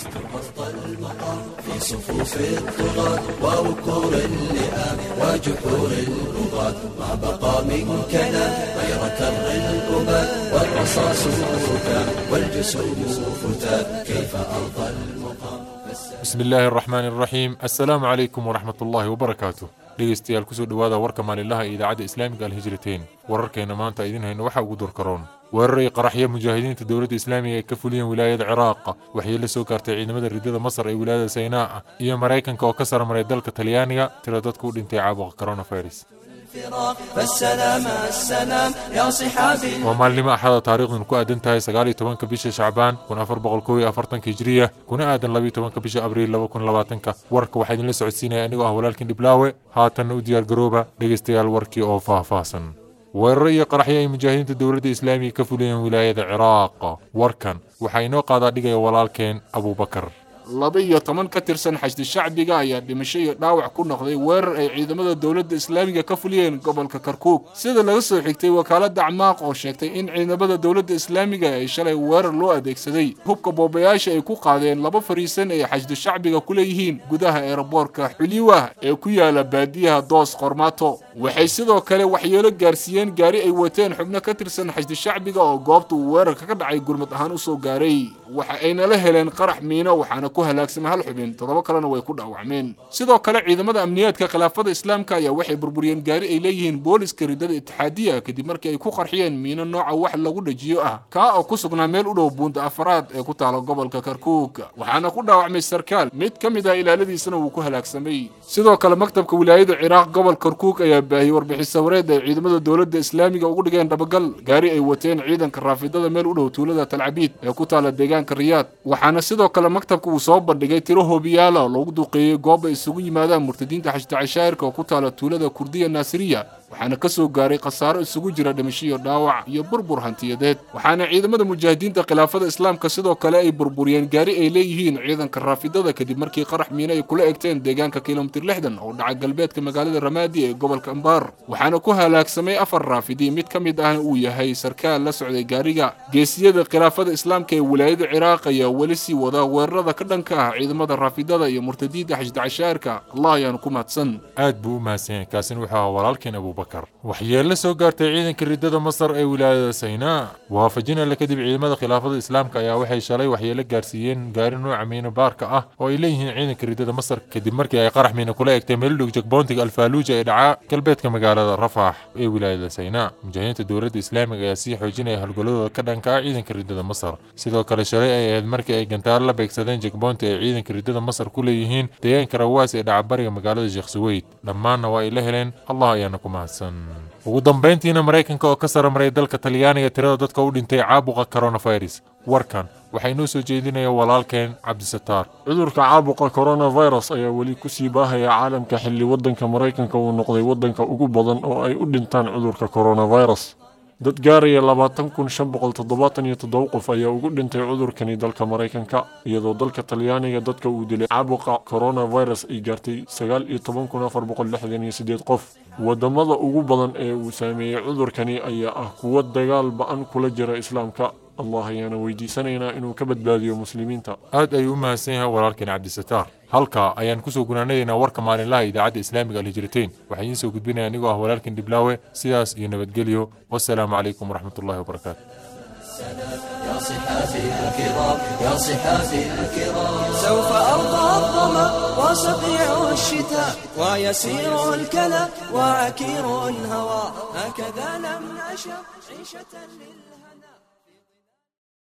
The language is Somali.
استرقصت المطر في صفوف الطغاة ووكور اللئام وجحور البغاة ما بقى منك لا غير كر الأمم والرصاص فتان والجسوم فتان كيف أرضى المقام بسم الله الرحمن الرحيم. السلام عليكم ورحمة الله وبركاته. dhegeystayaal kusoo dhawaada warka maalinlaha idaacadda islaamiga alhijratayn wararkeena maanta idin تأيدينها waxaa ugu كرون. weeraray qaraxyo mujaahidiinta dowladda islaamiga ay ka fuliyeen wilaayada ciraaqa waxay la soo gaartay ciidamada ridada masar ee wilaayada saynaa iyo maraykanka oo ka sarmaray dalka talyaaniga tiro dadku u dhintay caabuqa coronavirus. Waa maalnimo axada taariikhdan ku aadan tahay sagaaliyo tobanka bisha shacbaan kun afar boqol kow iyo afartanka hijriya kuna aadan labayo tobanka bisha abriil laba kun labaatanka. Warka waxaa idinla socodsiinaya anigoo ah walaalkiin dhiblaawe haatanna u diyaar garooba dhegaystayaal warkii oo faahfaahsan weeraro iyo qaraxyo ay mujaahidiinta dowladda islaamiga ka fuliyeen wilaayada ciraaq. Warkan waxaa inoo qaadaa dhigaya walaalkeen abuubakar. Laba iyo toban ka tirsan xashdi shacbiga ayaa dhimasho iyo dhaawac ku noqday weerar ay ciidamada dowladda islaamiga ka fuliyeen gobolka karkuug sida laga soo xigtay wakaaladda acmaaq oo sheegtay in ciidamada dowladda islaamiga ay shalay weerar loo adeegsaday. Hubka boobayaasha ay ku qaadeen laba fariisan ay xashdi shacbiga ku leeyihiin gudaha eeraboorka xuliwah ee ku yaalla baadiyaha doos qormaato waxay sidoo kale waxyeelo gaarsiiyeen gaari ay wateen xubno ka tirsan xashdi shacbiga oo goobta uu weerarka ka dhacay gurmad ahaan u soo gaaray. Waxa ayna la heleen qarax miino waxaana ku halaagsamay hal xubin. Toddoba kalena way ku dhaawacmeen. Sidoo kale ciidamada amniyaadka khilaafada islaamka ayaa waxay burburiyeen gaari ay leeyihiin booliska ridada itixaadiya kadib markii ay ku qarxiyeen miino nooca wax lagu dhajiyo ah. Kaa oo ku sugnaa meel u dhow buunda afaraad ee ku taala gobolka karkuug waxaana ku dhaawacmay sarkaal. Mid ka mid ah ilaaladiisana wuu ku halaagsamay sidoo kale maktabka wilaayada ciraaq gobol karkuug ayaa baahiyey warbixin sawareed ay ciidamada dowladda islaamiga ugu dhigeen dhabagal gaari ay wateen ciidanka raafidada meel u dhow tuulada talcabiid ee ku taala deegaanka riyaad waxaana sidoo kale maktabka uu soo bandhigay tiro hoobiyaala oo loogu duqeeyey goob ay isugu yimaadaan murtadiinta xashdi cashaa'irka oo ku taala tuulada kurdiya naasiriya waxaana ka soo gaaray khasaaro isugu jira dhimasho iyo dhaawac iyo burbur hantiyadeed waxaana ciidamada mujaahidiinta khilaafada islaamka sidoo kale ay burburiyeen gaari ay leeyihiin ciidanka raafidada kadib markii qarax miino ay kula egteen deegaanka kilomitir lixdan oo dhaca galbeedka magaalada ramaadi ee gobolka ambaar waxaana ku halaagsamay afar raafidi mid ka mid ahna uu yahay sarkaal la socday gaariga geesiyada khilaafada islaamka ee wilaayada ciraaq ayaa weli sii wada weerarada ka dhanka ah ciidamada raafidada iyo murtadiinta xashdi cashaa'irka allah ayaanu ku mahadsan aad buu u mahadsan yahay kaasina wuxuu ahaa walaalkeen abuubakar بكر وحيا لسو قارت عيدن كريدادو مصر اي ولاية سيناء وافجينا لكدب عيدماد خلافة الإسلام كايا وحي شالي وحيا لقارسيين قارنو عمين باركة آه وإليهن عيدن كريدادو مصر كدب مركي اي قرح مين كلاي اكتمل لوك جاك بونتك الفالوجة ادعاء كالبيت كمقالة رفاح اي ولاية سيناء مجهينة الدولة الإسلامية كايا سيح وجينا اي هالقلوة كدن كايدن كريدادو مصر سيدو كلا شالي اي اذ مركي اي قنتال لبيك سدين جاك اي عيدن كريدادو مصر كلي يهين ديان كرواسي ادعاء بريق مقالة جيخ سويت لما نوا إلهلين الله يانكم يعني ugu dambayntiina maraykanka oo ka saramaray dalka talyaaniga tirada dadka u dhintay caabuqa coronavirus. Warkan waxaa inoo soo jeedinaya walaalkeen cabdisataar. Cudurka caabuqa coronavirus ayaa weli ku sii baahaya caalamka xilli waddanka maraykanka uu noqday waddanka ugu badan oo ay u dhintaan cudurka coronavirus. Dad gaaraya labaatan kun shan boqol toddobaatan iyo toddoba qof ayaa ugu dhintay cudurkani dalka maraykanka iyadoo dalka talyaaniga dadka uu dilay caabuqa coronavirus ay gaartay sagaal iyo toban kun afar boqol lixdan iyo siddeed qof waddamada ugu badan ee uu saameeyey cudurkani ayaa ah kuwo dagaal ba'an kula jira islaamka. Allah ayaana weydiisanaynaa inuu ka badbaadiyo muslimiinta. Aad ayuu u mahadsan yahay walaalkeen cabdisataar halkaa ayaan ku soo gunaanadaynaa warka maalinlaha idaacadda islaamiga alhijrateyn waxaa idiin soo gudbinaya anigoo ah walaalkeen dhiblaawe sidaas iyo nabadgelyo. Wasalaamu calaykum waraxmatullahi wabarakaatu صحافي الكرام يا صحافي الكرام. سوف أرضى الظما وصقيع الشتاء ويسير الكلى وعكير الهوى. هكذا لم نشأ عيشة لله.